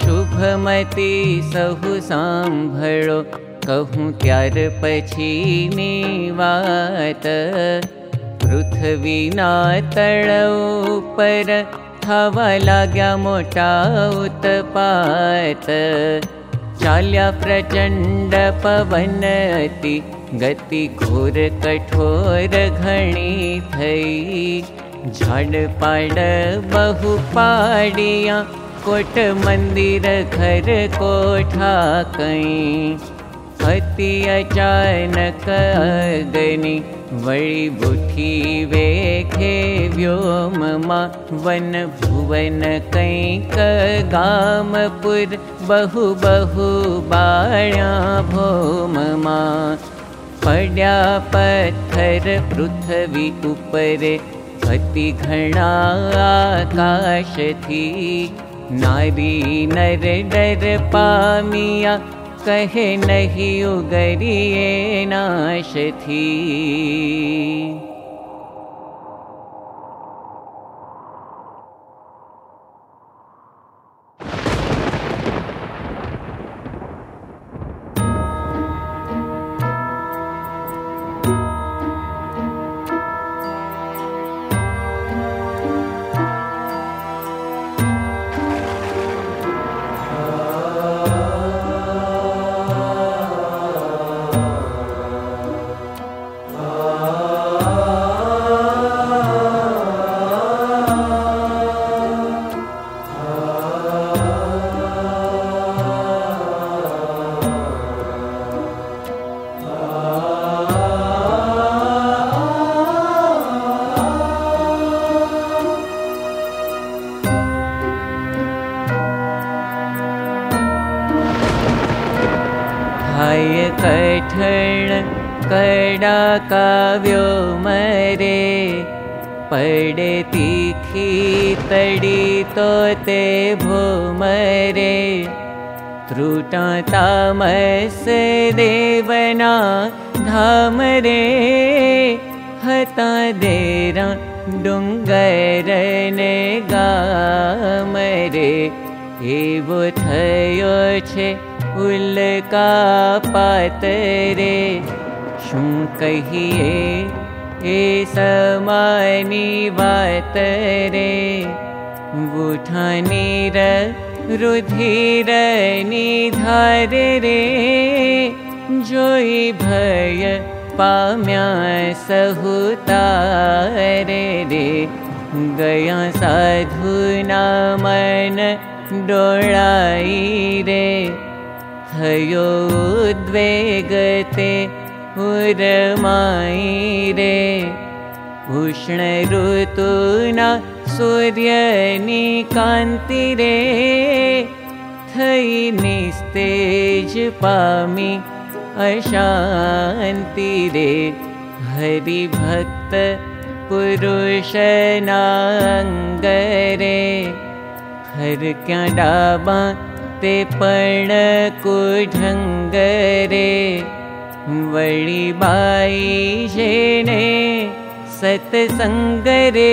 शुभमती सहु साम्भळो कहूँ त्यार पछीनी वात। पृथ्वीना तळ पर थवा लाग्या मोटा उत्पात। चाल्या प्रचण्ड पवनति गति घोर कठोर घणी थई। झाड़ पाड़ बहु पाडिया कोट मंदिर घर कोठा कई। अति अचानक अग्नि वळी बुठी वेखे व्योम मा। वन भुवन कैक गामपुर बहु बहु बाळ्या भोम पड्या पत्थर पृथ्वी उपरे अति घणा आकाश थी। नारी नर डर पामिया कहे नहीं उगरिए नाश थी त्रुटा देवना धाम रे हता देरा डुंगर ने गाम रे। एवो थयो छे उल्का पातरे शू कहिए ए समानी बात रे। बूठानी रुधिर निधार रे जोई भय पाम्या सहुतारे रे। गया साधु मन डोळाई रे। थयो उद्वेगते उरमाई रे। उष्ण ऋतुना सूर्यनी कान्ति रे थई निस्तेज पामी अशान्ति रे हरिभक्त पुरुषनाङ्गरे हर क्या डाबा ते पण कुढङ्गरे वळि बाई जेने सत्सङ्गरे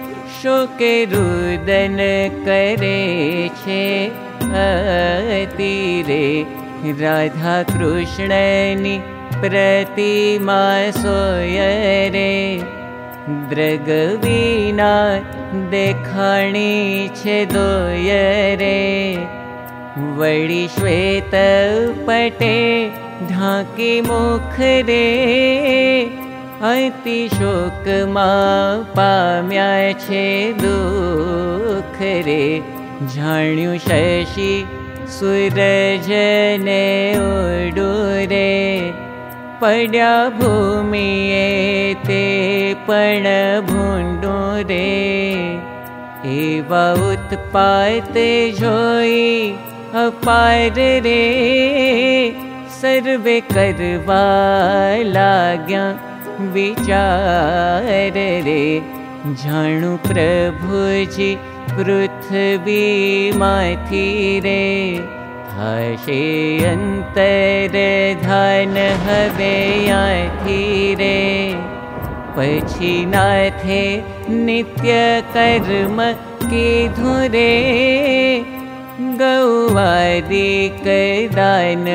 शोके रुदन करे राधा कृष्णनि प्रतिमा सोय रे द्रगवीना देखाणी दोयरे। वळि श्वेत पटे ढाकी मुख रे शोक मा पाम्या छे दुख रे। जाण्यु शशि सूरज ने उडू रे। पड्या भूमिये ते पण भूण्डु रे। उत्पात जोई अपार रे। सर्वे लाग्या विचार जाणु प्रभुजी पृथ्वी माथी रे हशे अंतर धन हवे याथी रे पछी नाथे नित्य कर्म की धुरे गौवारी कैदान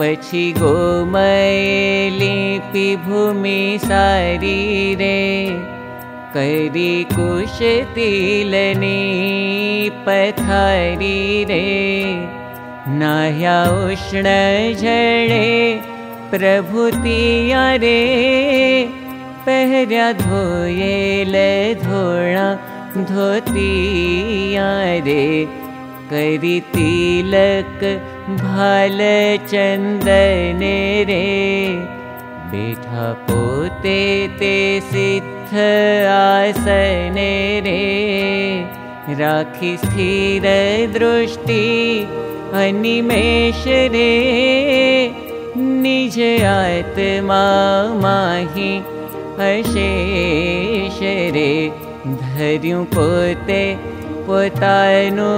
बहुदी धुरे पछी गोमयली भूमि सारी रे। करी कुश तिलनी पथारी रे। नाह्या उष्ण झड़े प्रभुतिया रे। पहर्या धोयेल धोणा धोतिया रे। करी तिलक भाल चंदन रे बेठा पोते ते सिद्ध आसन रे। राखी स्थिर दृष्टि अनिमेष रे निज आत्मा माही अशेष रे। धर्यु पोते पोतानु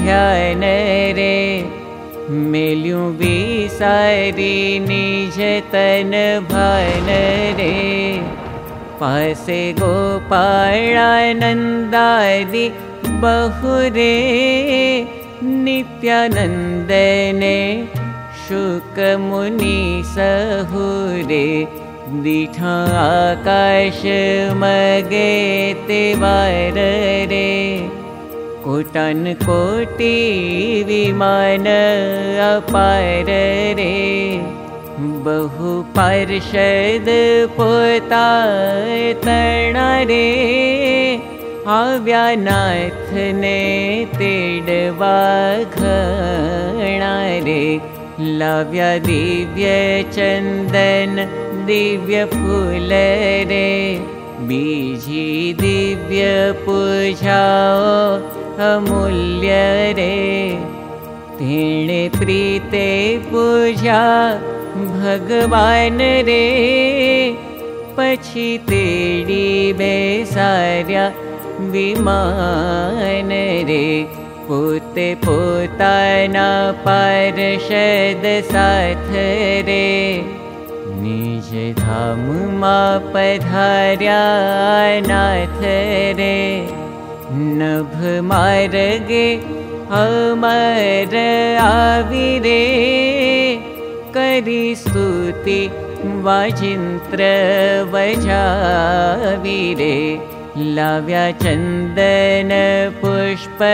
ध्यान रे मेल्यु विसारी निज तन भान रे। पासे गोपाळानन्दादि बहुरे नित्यानन्दने शुकमुनि सहुरे दीठा आकाश मगे ते वार रे कोटन कोटि विमान अपार रे। बहु पार्षद पोता तणा रे। आव्यानाथ ने तेडवा घणा रे। लाव्या दिव्य चंदन दिव्य फूल रे। बीजी दिव्य पूजाओ अमूल्य रे तेणे प्रीते पूजा भगवान रे पछी तेडी बेसार्या विमान रे पोते पोताना पार्षद साथ रे निज धाम मा पधार्या नाथ रे नभ मार्गे अमर आविरे। करी स्तुति वाजिन्त्र वजाविरे। लाव्या चन्दन पुष्पनाहार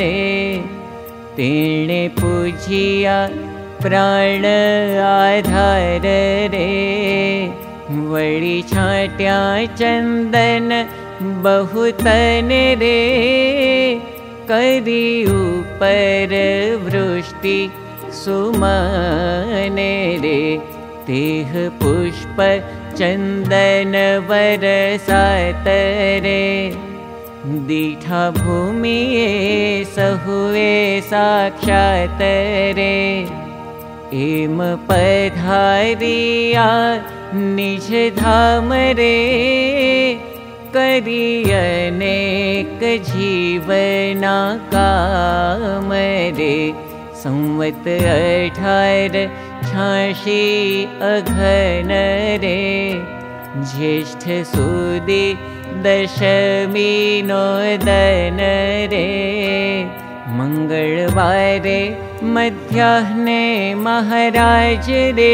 रे तेणे पूजिया प्राण आधार रे वळी छाट्या चन्दन बहुतन रे करी उपर वृष्टि सुमन रे। तेह पुष्प चन्दन वरसात रे। दीठा भूमिये सहुए साक्षात रे अनेक जीवना काम रे। संवत अठार छाशी अघन रे। ज्येष्ठ सुदी दशमी नो दन रे। मंगलवारे मध्याह्ने महाराज रे।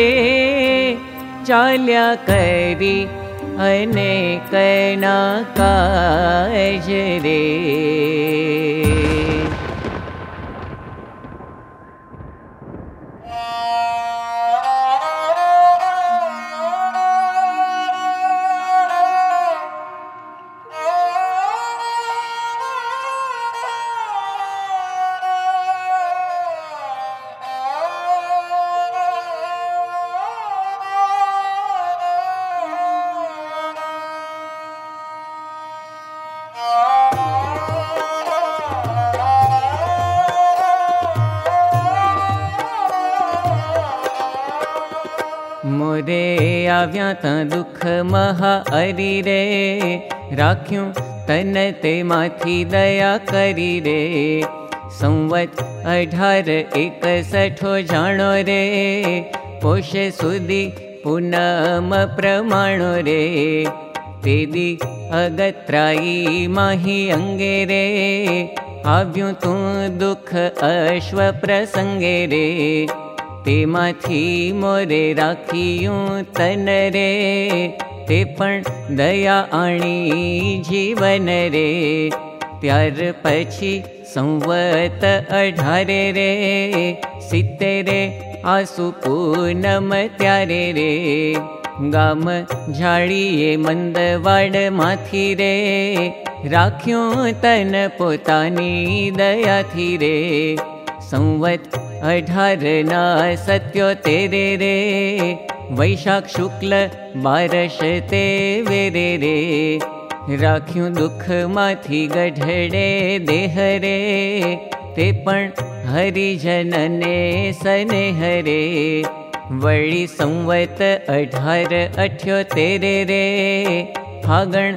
चाल्या करी अनेकना काज रे आव्या दुख महा अरी रे राख्यूं तन ते माथी दया करी रे संवत अठार एक सठो जानो रे। पोषे सुधी पूनम प्रमाणो रे। तेदी अगत्राई माही अंगे रे। आव्यूं तू दुख अश्व प्रसंगे रे तेमाथी मोरे राखियूं तन रे। ते पण दया आणी जीवन रे। त्यार पछी संवत अढारे रे। सित्तेरे आसु पूनम त्यारे रे। गाम झाड़ीए मंदवाड़ माथी रे। राख्यूं तन पोतानी दया थी रे संवत अठार ना सत्यो तेरे रे वैशाख शुक्ल बारश ते वेरे रे राख्यूं दुख माथी गढ़ड़े देह रे। ते पण हरिजन ने सने हरे वळी संवत अठार अठ्यो तेरे रे फागण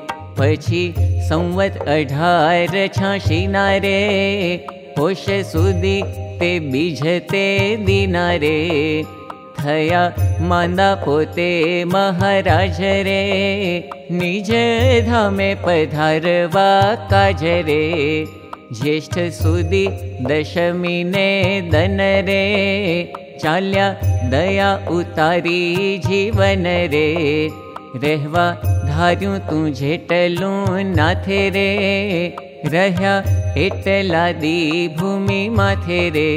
पछी संवत अठार छाशी नारे होश सुदी ते बीज ते दिनारे। थया मांदा पोते महाराज रे निज धामे पधारवा काज रे। ज्येष्ठ सुदी दशमी ने दन रे चाल्या दया उतारी जीवन रे रहवा धार्यूं तू जेटलूं नाथे रे। रह्या एटला दी भूमि माथे रे।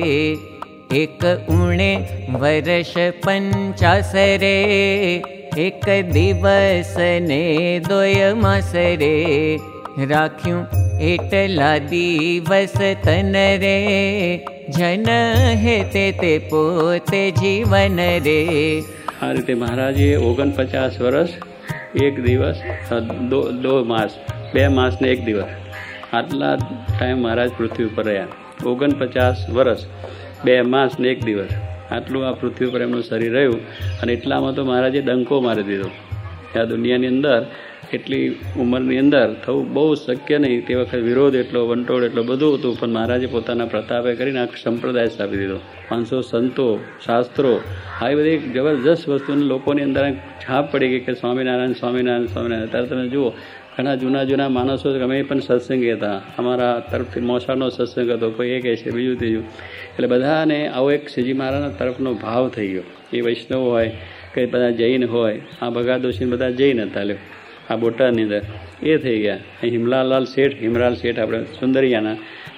एक उणे वर्ष पंचास रे। एक दिवस ने दोय मास रे। राख्यूं एटला दिवस तन रे। जन हे ते ते पोते जीवन रे આ રીતે મહારાજે ઓગણપચાસ વર્ષ એક દિવસ દો દો માસ, બે માસને એક દિવસ, આટલા ટાઈમ મહારાજ પૃથ્વી ઉપર રહ્યા. ઓગણપચાસ વર્ષ બે માસ ને એક દિવસ, આટલું આ પૃથ્વી પર એમનું શરીર રહ્યું અને એટલામાં તો મહારાજે ડંકો મારી દીધો. આ દુનિયાની અંદર એટલી ઉંમરની અંદર થવું બહુ શક્ય નહીં. તે વખત વિરોધ એટલો, વંટોળ એટલો બધું હતું, પણ મહારાજે પોતાના પ્રતાપે કરીને આ સંપ્રદાય સ્થાપી દીધો. પાંચસો સંતો, શાસ્ત્રો, આવી બધી જબરજસ્ત વસ્તુની લોકોની અંદર છાપ પડી ગઈ કે સ્વામિનારાયણ સ્વામિનારાયણ સ્વામિનારાયણ. અત્યારે તમે જુઓ, ઘણા જૂના જૂના માણસો અમે પણ સત્સંગી હતા. અમારા તરફથી મોસાળનો સત્સંગ હતો, કોઈ એ કહે છે, બીજું ત્રીજું. એટલે બધાને આવો એક શ્રીજી મહારાજના તરફનો ભાવ થઈ ગયો. એ વૈષ્ણવ હોય, કે બધા જૈન હોય, આ ભગાદોશી બધા જૈન હતા લ્યો. આ બોટાદની અંદર. એ થઈ ગયા. હિમલાલાલ શેઠ હિમલાલ શેઠ આપણે સુંદરિયાના,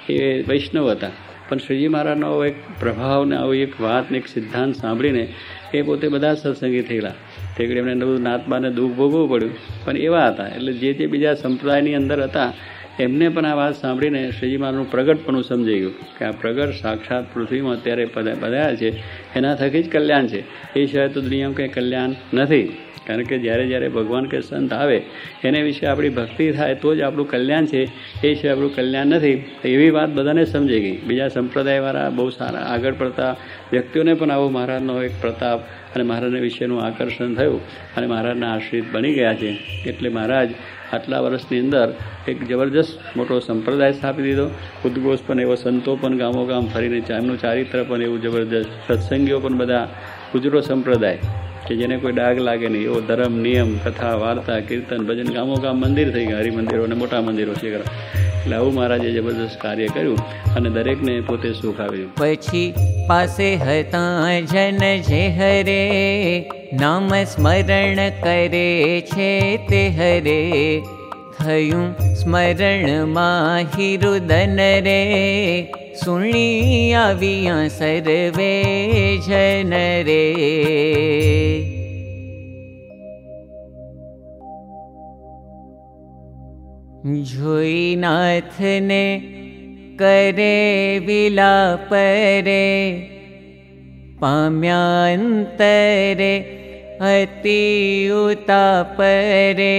એ વૈષ્ણવ હતા. પણ શ્રીજી મહારાજનો એક પ્રભાવને આવી એક વાત ને એક સિદ્ધાંત સાંભળીને એ પોતે બધા સત્સંગી થયેલા. તે એમને બધું નાતબાને દુઃખ ભોગવવું પડ્યું. પણ એવા હતા. એટલે જે જે બીજા સંપ્રદાયની અંદર હતા એમને પણ આ વાત સાંભળીને શ્રીજી મહારાજનું પ્રગટપણું સમજાઈ ગયું કે આ પ્રગટ સાક્ષાત પૃથ્વીમાં અત્યારે પધાર્યા છે, એના થકી જ કલ્યાણ છે. એ સિવાય તો દુનિયામાં કંઈ કલ્યાણ નથી. કારણ કે જ્યારે જ્યારે ભગવાન કે સંત આવે, એને વિશે આપણી ભક્તિ થાય તો જ આપણું કલ્યાણ છે. એ છે આપણું કલ્યાણ નથી. એવી વાત બધાને સમજાઈ ગઈ. બીજા સંપ્રદાયવાળા બહુ સારા આગળ પડતા વ્યક્તિઓને પણ આવો મહારાજનો એક પ્રતાપ અને મહારાજના વિશેનું આકર્ષણ થયું અને મહારાજના આશ્રિત બની ગયા છે. એટલે મહારાજ આટલા વર્ષની અંદર એક જબરજસ્ત મોટો સંપ્રદાય સ્થાપી દીધો. ઉદ્ઘોષ પણ એવો, સંતો પણ ગામો ગામ ફરીને એમનું ચારિત્ર પણ એવું જબરજસ્ત. સત્સંગીઓ પણ બધા ગુજરો સંપ્રદાય કે જેને કોઈ ડાઘ લાગે નહીં. એવો ધર્મ, નિયમ, કથા, વાર્તા, કીર્તન, ભજન ગામો ગામ મંદિર થઈ ગયા. હરિમંદિરો અને મોટા મંદિરો છે. એટલે આવું મહારાજે જબરદસ્ત કાર્ય કર્યું અને દરેકને પોતે સુખ આવ્યું પછી પાસે હતા જન જે હરે નામ સ્મરણ કરે છે તે હરે. થયું સ્મરણમાં હિરુદન રે, સુણી આવ્યા સર્વે જન રે. करे विलापरे पाम्यान्तरे अति उतापरे।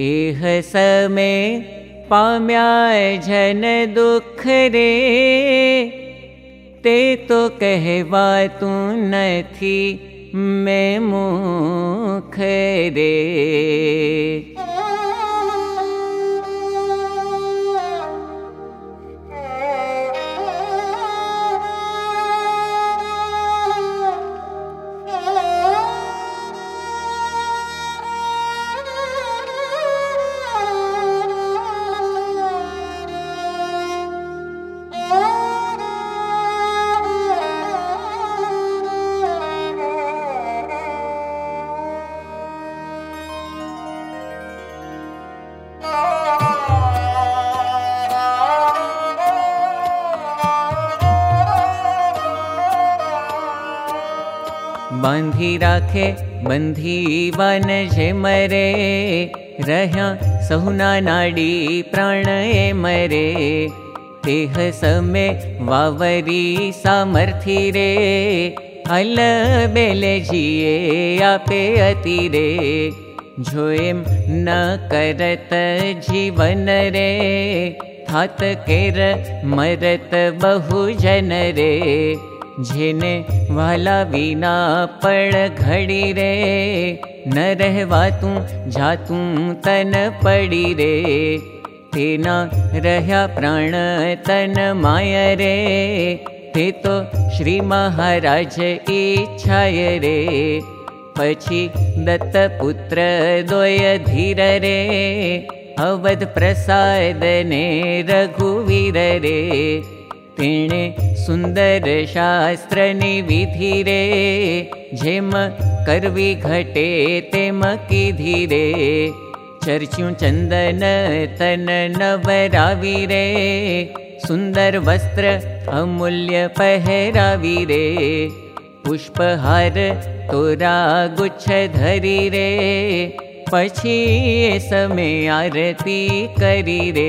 एह समे पाम्या जन दुख रे ते तो कहवा तू मैं मुख रे बांधी राखे बंधी वन जे मरे रह्या सहुना नाडी प्राण ए मरे। तेह समे वावरी सामर्थी रे। हल बेले जिए आपे अति रे जो एम न करत जीवन रे। थात केर मरत बहु जन रे जा तू तन पड़ी रे. तेना रह्या प्राण तन माय रे. ते तो श्री महाराज इच्छाय रे. पछी दत्त पुत्र दोय धीर रे. अवध प्रसाद ने रघुवीर रे तेणे सुन्दर शास्त्रनि विधि रे जेम करवी घटे तेम धीरे चर्च्यु चन्दन तन नवरावि रे सुन्दर वस्त्र अमूल्य पहरावि रे पुष्पहार तोरा गुच्छ धरी रे पछी समय आरती करी रे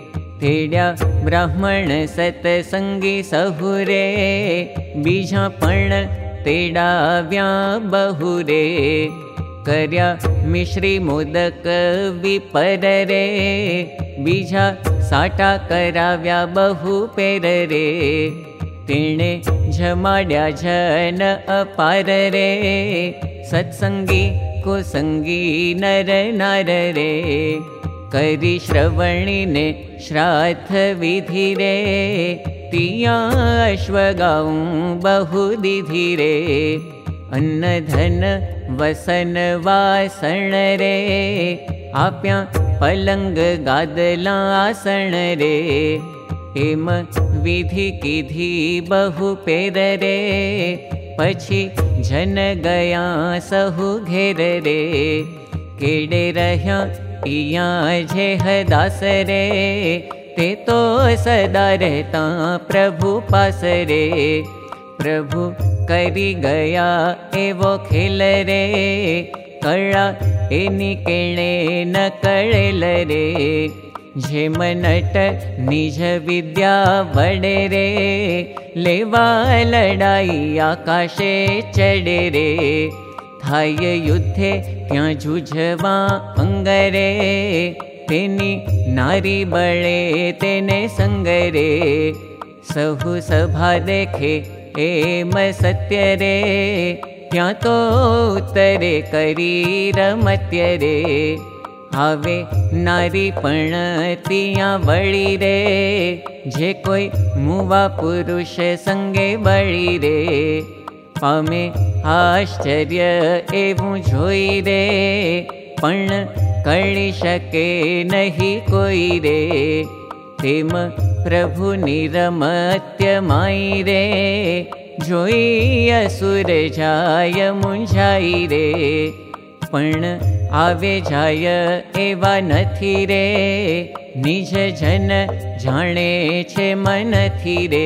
ब्राह्मण सतसंगी सहुरे बीजा पण तेडा व्या बहुरे कर्या मिश्री मोदक विपर रे बीजा साटा कराव्या बहु पेर रे तेणे झमाड्या जन अपार रे सत्संगी कुसंगी नर नार रे करी श्रवणीने श्राद्ध विधि रे तिया अश्वगाऊं बहु दिधि रे अन्न धन वसन वासण रे आप्या पलंग गादला आसन रे हेम विधि किधि बहु पेर रे पछी जन गया सहु घेर रे केडे रह्या इया जे हदास रे ते तो सदा रहता प्रभु पास रे प्रभु करी गया एवो खेल रे कळा एनी केणे न कळेल रे। मनट निज विद्या वडे रे लेवा लड़ाई आकाशे चढ़े रे થાય યુદ્ધે ત્યાં જૂઝવા અંગરે તેની નારી બળે તેને સંગરે સહુ સભા દેખે એમ સત્ય રે ત્યાં તો ઉત્તરે કરી રમત્ય રે હવે નારી પણ ત્યાં વળી રે જે કોઈ મુવા પુરુષ સંગે सङ्गे રે અમે આશ્ચર્ય એવું જોઈ રે પણ કરી શકે નહીં કોઈ રે તેમ પ્રભુની રમત્ય માઈ રે જોઈ અસુર જાય મુંજાઈ રે પણ આવે જાય એવા નથી રે નિજ જન જાણે છે મનથી રે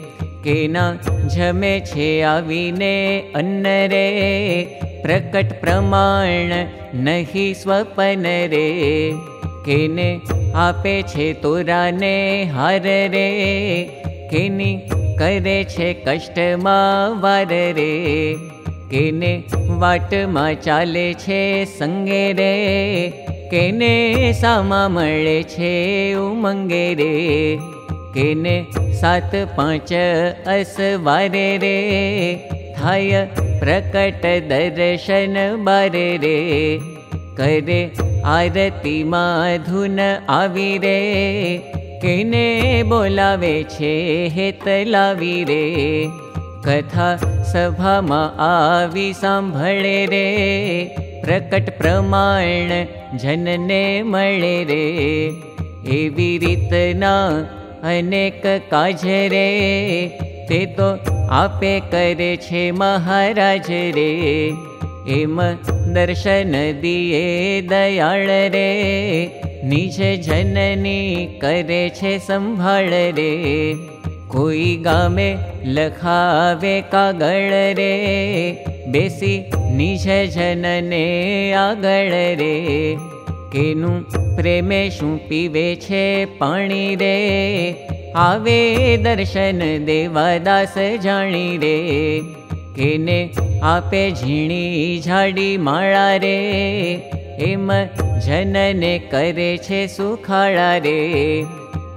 કેના જમે છે આવીને અન્ન રે પ્રકટ પ્રમાણ નહીં સ્વપન રે કેને આપે છે તોરાને હાર રે કેની કરે છે કષ્ટમાં વાર રે કેને વાટમાં ચાલે છે સંગે રે કેને સામા મળે છે ઉમંગે રે भाे प्रकट दर्शन बरे रे। करे आरती माधुन आविरे किने बोलावे छे हेत लावीरे कथा सभामा आवि सांभळे रे प्रकट प्रमाण जनने मळे रे। एवी रीतना અનેક કાજ રે તે તો આપે કરે છે મહારાજ રે એમ દર્શન દિએ દયાળ રે નિજ જનની કરે છે સંભાળ રે કોઈ ગામે લખાવે કાગળ રે બેસી નિજ જનને આગળ રે કેનું પ્રેમે શું પીવે છે પાણી રે? આવે દર્શન દેવાદાસ જાણી રે. કેને આપે ઝીણી જાડી માળા રે? એમ જનને કરે છે સુખાળા રે.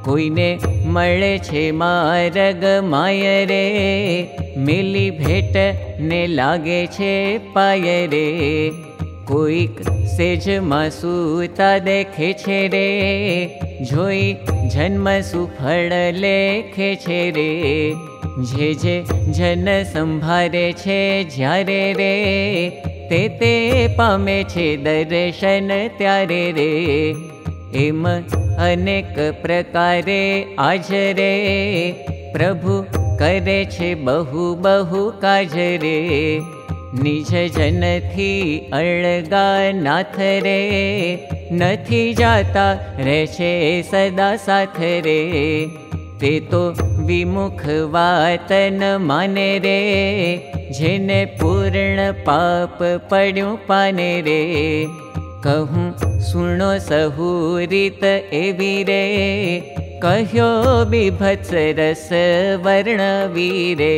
કોઈને મળે છે મારગ માય રે. મિલી ભેટ ને લાગે છે પાય રે. કોઈક સેજમાં સૂતા દેખે છે રે જોઈ જન્મ સુફળ લેખે છે રે જે જે જન સંભારે છે જ્યારે રે તે તે પામે છે દર્શન ત્યારે રે એમ અનેક પ્રકારે આજરે પ્રભુ કરે છે બહુ બહુ કાજ રે નિજ જનથી અળગા નાથ રે નથી જાતા રહે છે સદા સાથ રે તે તો વિમુખ વાત ન માને રે જેને પૂર્ણ પાપ પડ્યું પાને રે કહું સુણો સહુરીત એવી રે કહ્યો બીભત્સ રસ વર્ણવી રે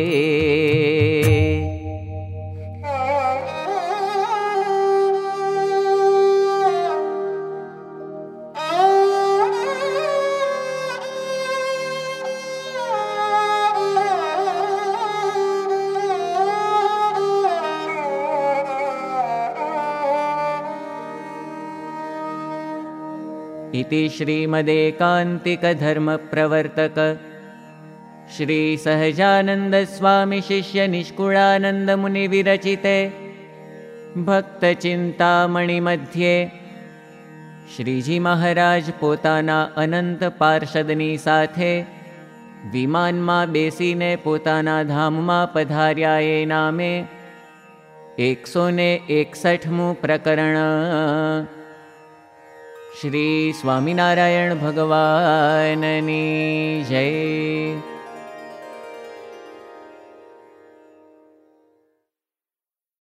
इति श्रीमदेकान्तिकधर्मप्रवर्तक श्रीसहजानन्दस्वामिशिष्यनिष्कुळानन्दमुनिविरचिते भक्तचिन्तामणिमध्ये શ્રીજી મહારાજ પોતાના અનંત પાર્ષદની સાથે વિમાનમાં બેસીને પોતાના ધામમાં પધાર્યા એ નામે એકસો ને એકસઠમું પ્રકરણ श्री स्वामिनारायणभगवाननी जय।